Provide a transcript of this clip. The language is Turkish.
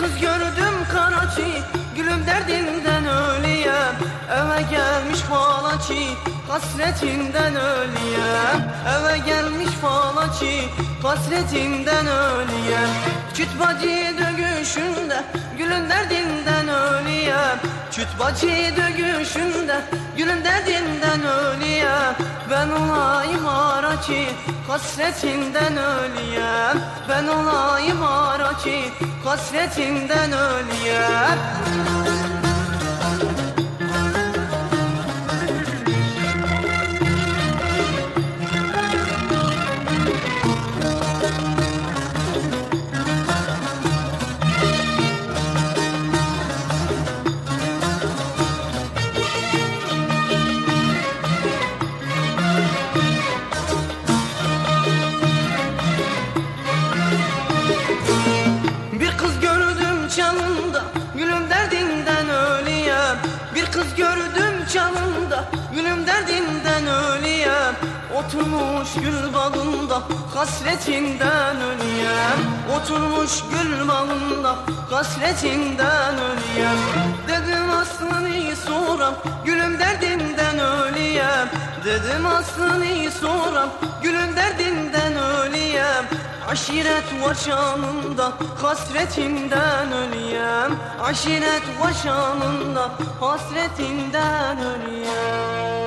kız gördüm Karaçi Gülüm derdinden ölüyem. Eve gelmiş falaçi Hasretinden ölüyem. Eve gelmiş falaçi Hasretinden ölüyem. Küt bacı dögüşünde Gülün derdinden ölüyem. Küt bacı dögüşünde Gülün derdinden ölüyem. Ben olayım ara ki Hasretinden ölüyem Ben olayım ara ki Hasretinden ölüyem Kız gördüm canımda Gülüm derdinden ölüyem. Oturmuş gül bağında Hasretinden ölüyem. Oturmuş gül bağında Hasretinden ölüyem. Dedim aslını soram Gülüm derdinden ölüyem. Dedim aslını soram Gülüm derdinden ölüyem Aşiret var şanında hasretinden ölüyem Aşiret var şanında hasretinden ölüyem